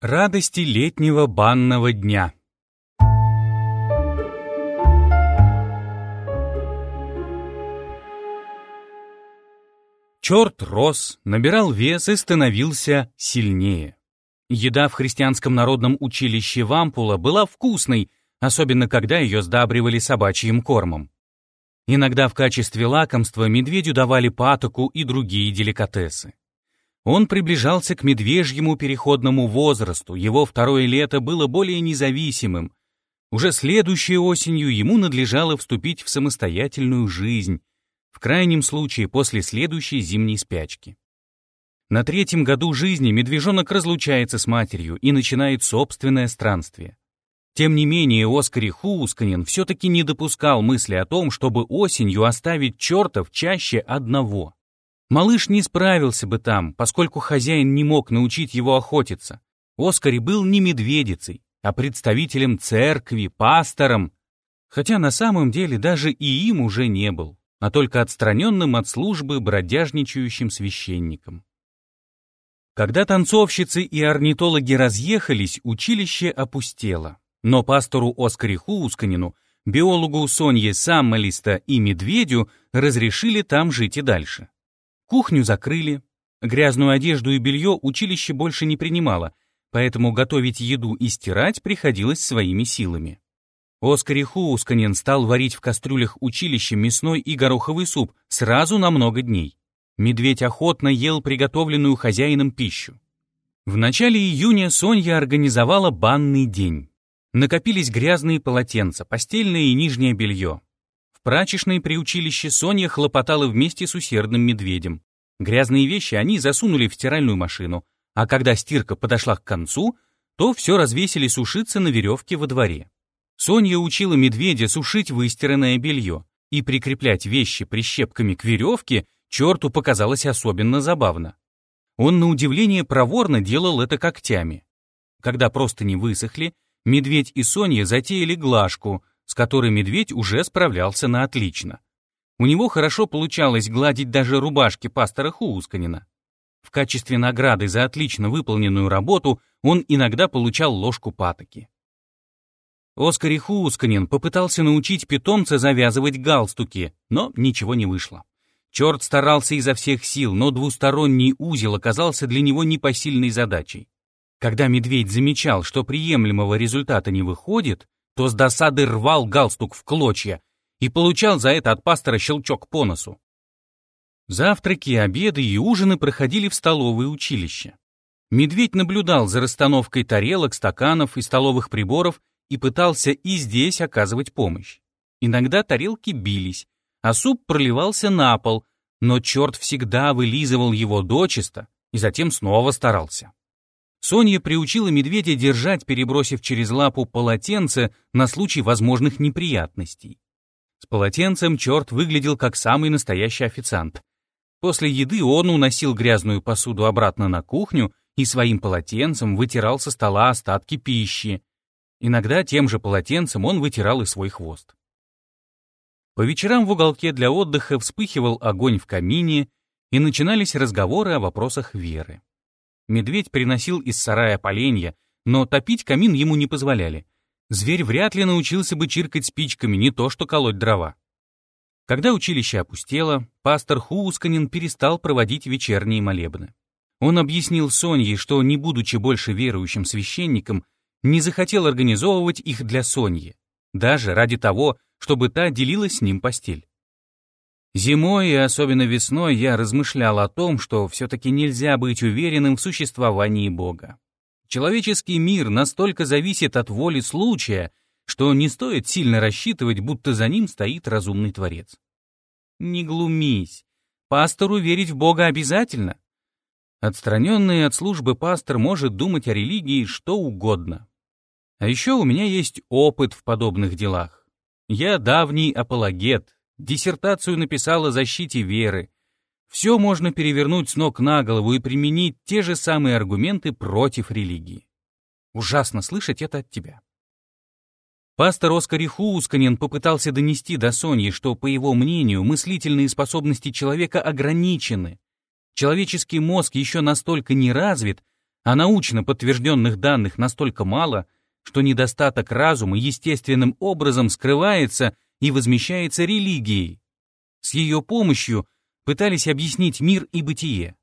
Радости летнего банного дня. Черт рос, набирал вес и становился сильнее. Еда в христианском народном училище Вампула была вкусной, особенно когда ее сдабривали собачьим кормом. Иногда в качестве лакомства медведю давали патоку и другие деликатесы. Он приближался к медвежьему переходному возрасту, его второе лето было более независимым. Уже следующей осенью ему надлежало вступить в самостоятельную жизнь, в крайнем случае после следующей зимней спячки. На третьем году жизни медвежонок разлучается с матерью и начинает собственное странствие. Тем не менее, Оскари Хуусканин все-таки не допускал мысли о том, чтобы осенью оставить чертов чаще одного. Малыш не справился бы там, поскольку хозяин не мог научить его охотиться. Оскари был не медведицей, а представителем церкви, пастором, хотя на самом деле даже и им уже не был, а только отстраненным от службы бродяжничающим священником. Когда танцовщицы и орнитологи разъехались, училище опустело. Но пастору Оскари Хуусканину, биологу Сонье Саммалиста и Медведю разрешили там жить и дальше. Кухню закрыли. Грязную одежду и белье училище больше не принимало, поэтому готовить еду и стирать приходилось своими силами. Оскари Хуусканин стал варить в кастрюлях училища мясной и гороховый суп сразу на много дней. Медведь охотно ел приготовленную хозяином пищу. В начале июня Сонья организовала банный день. Накопились грязные полотенца, постельное и нижнее белье. В прачечной при училище Соня хлопотала вместе с усердным медведем. Грязные вещи они засунули в стиральную машину, а когда стирка подошла к концу, то все развесили сушиться на веревке во дворе. Соня учила медведя сушить выстиранное белье, и прикреплять вещи прищепками к веревке черту показалось особенно забавно. Он на удивление проворно делал это когтями. Когда просто не высохли, медведь и Соня затеяли глажку, с которой медведь уже справлялся на отлично. У него хорошо получалось гладить даже рубашки пастора Хуусканина. В качестве награды за отлично выполненную работу он иногда получал ложку патоки. Оскар Хуусканин попытался научить питомца завязывать галстуки, но ничего не вышло. Черт старался изо всех сил, но двусторонний узел оказался для него непосильной задачей. Когда медведь замечал, что приемлемого результата не выходит, то с досады рвал галстук в клочья и получал за это от пастора щелчок по носу. Завтраки, обеды и ужины проходили в столовое училище. Медведь наблюдал за расстановкой тарелок, стаканов и столовых приборов и пытался и здесь оказывать помощь. Иногда тарелки бились, а суп проливался на пол, но черт всегда вылизывал его дочисто и затем снова старался. Соня приучила медведя держать, перебросив через лапу полотенце на случай возможных неприятностей. С полотенцем черт выглядел как самый настоящий официант. После еды он уносил грязную посуду обратно на кухню и своим полотенцем вытирал со стола остатки пищи. Иногда тем же полотенцем он вытирал и свой хвост. По вечерам в уголке для отдыха вспыхивал огонь в камине, и начинались разговоры о вопросах веры. Медведь приносил из сарая поленья, но топить камин ему не позволяли. Зверь вряд ли научился бы чиркать спичками, не то что колоть дрова. Когда училище опустело, пастор Хуусканин перестал проводить вечерние молебны. Он объяснил Сонье, что, не будучи больше верующим священником, не захотел организовывать их для Соньи, даже ради того, чтобы та делила с ним постель. Зимой и особенно весной я размышлял о том, что все-таки нельзя быть уверенным в существовании Бога. Человеческий мир настолько зависит от воли случая, что не стоит сильно рассчитывать, будто за ним стоит разумный Творец. Не глумись. Пастору верить в Бога обязательно. Отстраненный от службы пастор может думать о религии что угодно. А еще у меня есть опыт в подобных делах. Я давний апологет, диссертацию написал о защите веры. Все можно перевернуть с ног на голову и применить те же самые аргументы против религии. Ужасно слышать это от тебя. Пастор Оскар Хуусканин попытался донести до Соньи, что, по его мнению, мыслительные способности человека ограничены. Человеческий мозг еще настолько не развит, а научно подтвержденных данных настолько мало, что недостаток разума естественным образом скрывается и возмещается религией. С ее помощью пытались объяснить мир и бытие.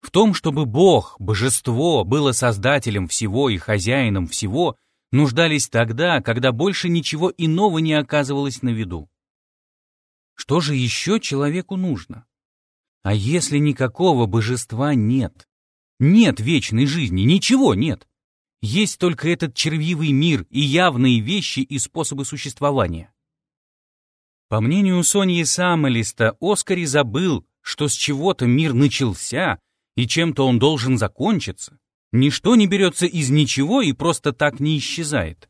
В том, чтобы Бог, божество, было создателем всего и хозяином всего, нуждались тогда, когда больше ничего иного не оказывалось на виду. Что же еще человеку нужно? А если никакого божества нет? Нет вечной жизни, ничего нет. Есть только этот червивый мир и явные вещи и способы существования. По мнению Соньи Самолиста, Оскари забыл, что с чего-то мир начался, и чем-то он должен закончиться. Ничто не берется из ничего и просто так не исчезает.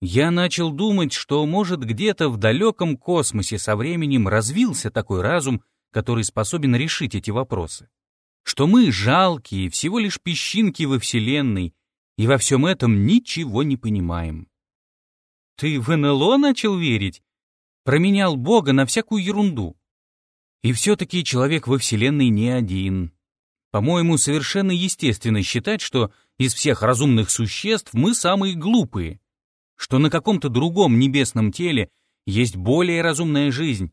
Я начал думать, что, может, где-то в далеком космосе со временем развился такой разум, который способен решить эти вопросы. Что мы жалкие, всего лишь песчинки во Вселенной, и во всем этом ничего не понимаем. Ты в НЛО начал верить? Променял Бога на всякую ерунду. И все-таки человек во Вселенной не один. По-моему, совершенно естественно считать, что из всех разумных существ мы самые глупые, что на каком-то другом небесном теле есть более разумная жизнь.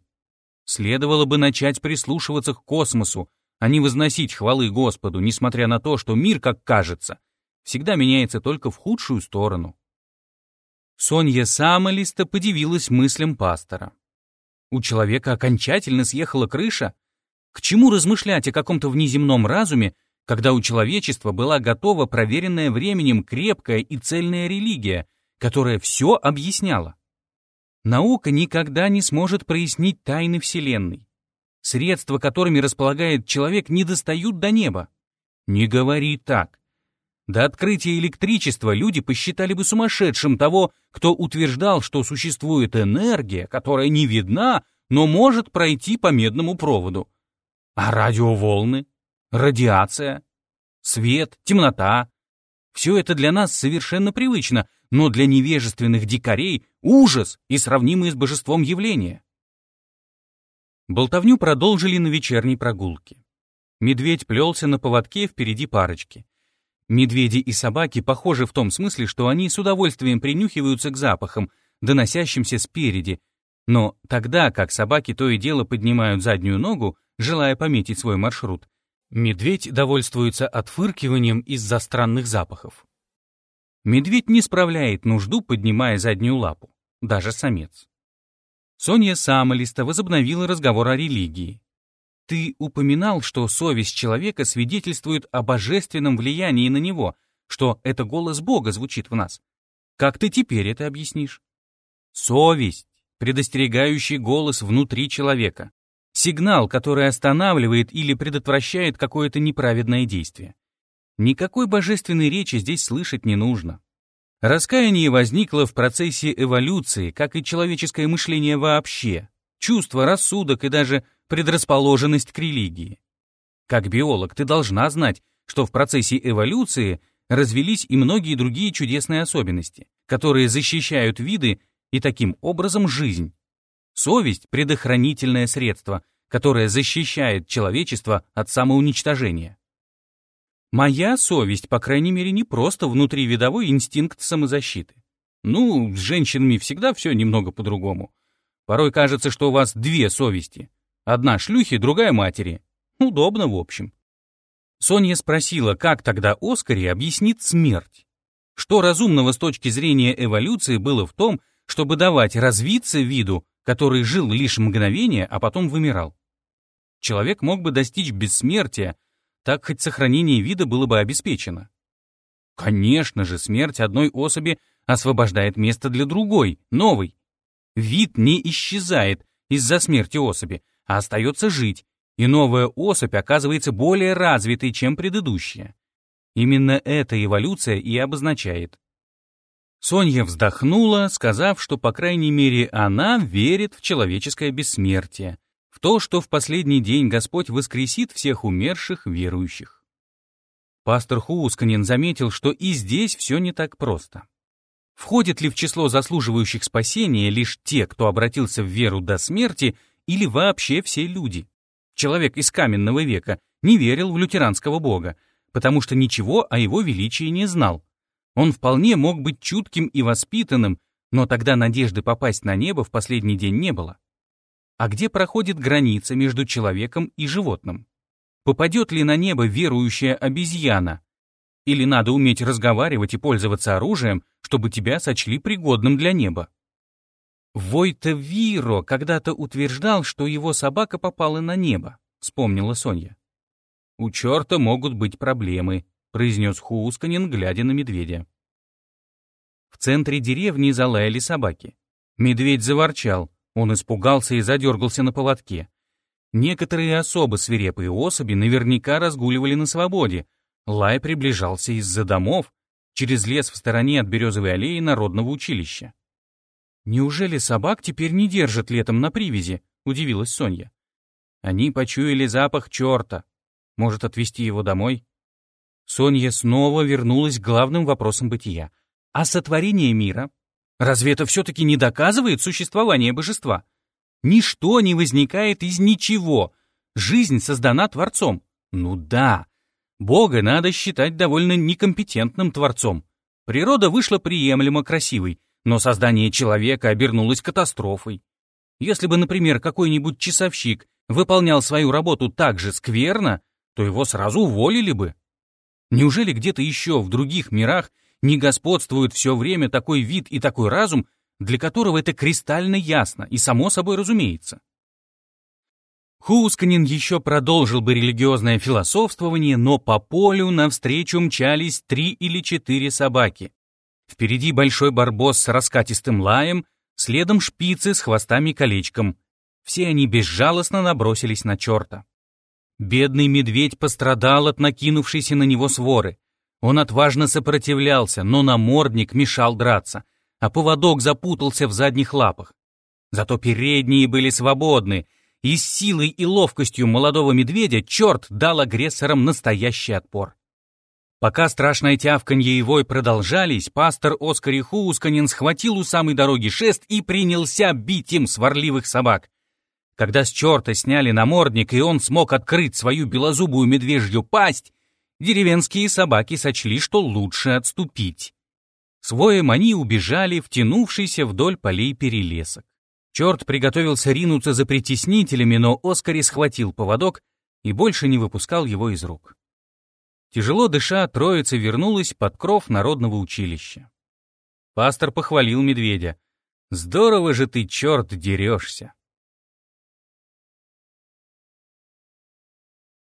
Следовало бы начать прислушиваться к космосу, а не возносить хвалы Господу, несмотря на то, что мир, как кажется, всегда меняется только в худшую сторону. Сонья Самолиста подивилась мыслям пастора. У человека окончательно съехала крыша? К чему размышлять о каком-то внеземном разуме, когда у человечества была готова проверенная временем крепкая и цельная религия, которая все объясняла? Наука никогда не сможет прояснить тайны Вселенной. Средства, которыми располагает человек, не достают до неба. Не говори так. До открытия электричества люди посчитали бы сумасшедшим того, кто утверждал, что существует энергия, которая не видна, но может пройти по медному проводу. А радиоволны, радиация, свет, темнота — все это для нас совершенно привычно, но для невежественных дикарей — ужас и сравнимые с божеством явления. Болтовню продолжили на вечерней прогулке. Медведь плелся на поводке впереди парочки. Медведи и собаки похожи в том смысле, что они с удовольствием принюхиваются к запахам, доносящимся спереди, но тогда как собаки то и дело поднимают заднюю ногу, желая пометить свой маршрут, медведь довольствуется отфыркиванием из-за странных запахов. Медведь не справляет нужду, поднимая заднюю лапу, даже самец. Соня Самолиста возобновила разговор о религии. Ты упоминал, что совесть человека свидетельствует о божественном влиянии на него, что это голос Бога звучит в нас. Как ты теперь это объяснишь? Совесть, предостерегающий голос внутри человека. Сигнал, который останавливает или предотвращает какое-то неправедное действие. Никакой божественной речи здесь слышать не нужно. Раскаяние возникло в процессе эволюции, как и человеческое мышление вообще. Чувство, рассудок и даже предрасположенность к религии. Как биолог ты должна знать, что в процессе эволюции развелись и многие другие чудесные особенности, которые защищают виды и таким образом жизнь. Совесть — предохранительное средство, которое защищает человечество от самоуничтожения. Моя совесть, по крайней мере, не просто внутривидовой инстинкт самозащиты. Ну, с женщинами всегда все немного по-другому. Порой кажется, что у вас две совести — Одна шлюхи, другая матери. Удобно, в общем. Соня спросила, как тогда Оскари объяснит смерть. Что разумного с точки зрения эволюции было в том, чтобы давать развиться виду, который жил лишь мгновение, а потом вымирал. Человек мог бы достичь бессмертия, так хоть сохранение вида было бы обеспечено. Конечно же, смерть одной особи освобождает место для другой, новой. Вид не исчезает из-за смерти особи, а остается жить, и новая особь оказывается более развитой, чем предыдущая. Именно эта эволюция и обозначает. Соня вздохнула, сказав, что, по крайней мере, она верит в человеческое бессмертие, в то, что в последний день Господь воскресит всех умерших верующих. Пастор Хуусканин заметил, что и здесь все не так просто. Входят ли в число заслуживающих спасения лишь те, кто обратился в веру до смерти, или вообще все люди. Человек из каменного века не верил в лютеранского бога, потому что ничего о его величии не знал. Он вполне мог быть чутким и воспитанным, но тогда надежды попасть на небо в последний день не было. А где проходит граница между человеком и животным? Попадет ли на небо верующая обезьяна? Или надо уметь разговаривать и пользоваться оружием, чтобы тебя сочли пригодным для неба? Войта Виро когда-то утверждал, что его собака попала на небо, вспомнила Соня. «У черта могут быть проблемы», — произнес Хуусканин, глядя на медведя. В центре деревни залаяли собаки. Медведь заворчал, он испугался и задергался на поводке. Некоторые особо свирепые особи наверняка разгуливали на свободе. Лай приближался из-за домов, через лес в стороне от Березовой аллеи Народного училища. «Неужели собак теперь не держат летом на привязи?» — удивилась Соня. Они почуяли запах черта. Может, отвезти его домой? Соня снова вернулась к главным вопросам бытия. А сотворение мира? Разве это все-таки не доказывает существование божества? Ничто не возникает из ничего. Жизнь создана Творцом. Ну да, Бога надо считать довольно некомпетентным Творцом. Природа вышла приемлемо красивой, но создание человека обернулось катастрофой. Если бы, например, какой-нибудь часовщик выполнял свою работу так же скверно, то его сразу уволили бы. Неужели где-то еще в других мирах не господствует все время такой вид и такой разум, для которого это кристально ясно и само собой разумеется? Хусканин еще продолжил бы религиозное философствование, но по полю навстречу мчались три или четыре собаки. Впереди большой барбос с раскатистым лаем, следом шпицы с хвостами-колечком. Все они безжалостно набросились на черта. Бедный медведь пострадал от накинувшейся на него своры. Он отважно сопротивлялся, но намордник мешал драться, а поводок запутался в задних лапах. Зато передние были свободны — и с силой и ловкостью молодого медведя черт дал агрессорам настоящий отпор. Пока страшное тявканье и вой продолжались, пастор Оскар Ихуусканин схватил у самой дороги шест и принялся бить им сварливых собак. Когда с черта сняли намордник, и он смог открыть свою белозубую медвежью пасть, деревенские собаки сочли, что лучше отступить. Своем они убежали, втянувшийся вдоль полей перелесок. Черт приготовился ринуться за притеснителями, но Оскари схватил поводок и больше не выпускал его из рук. Тяжело дыша, троица вернулась под кров народного училища. Пастор похвалил медведя. «Здорово же ты, черт, дерешься!»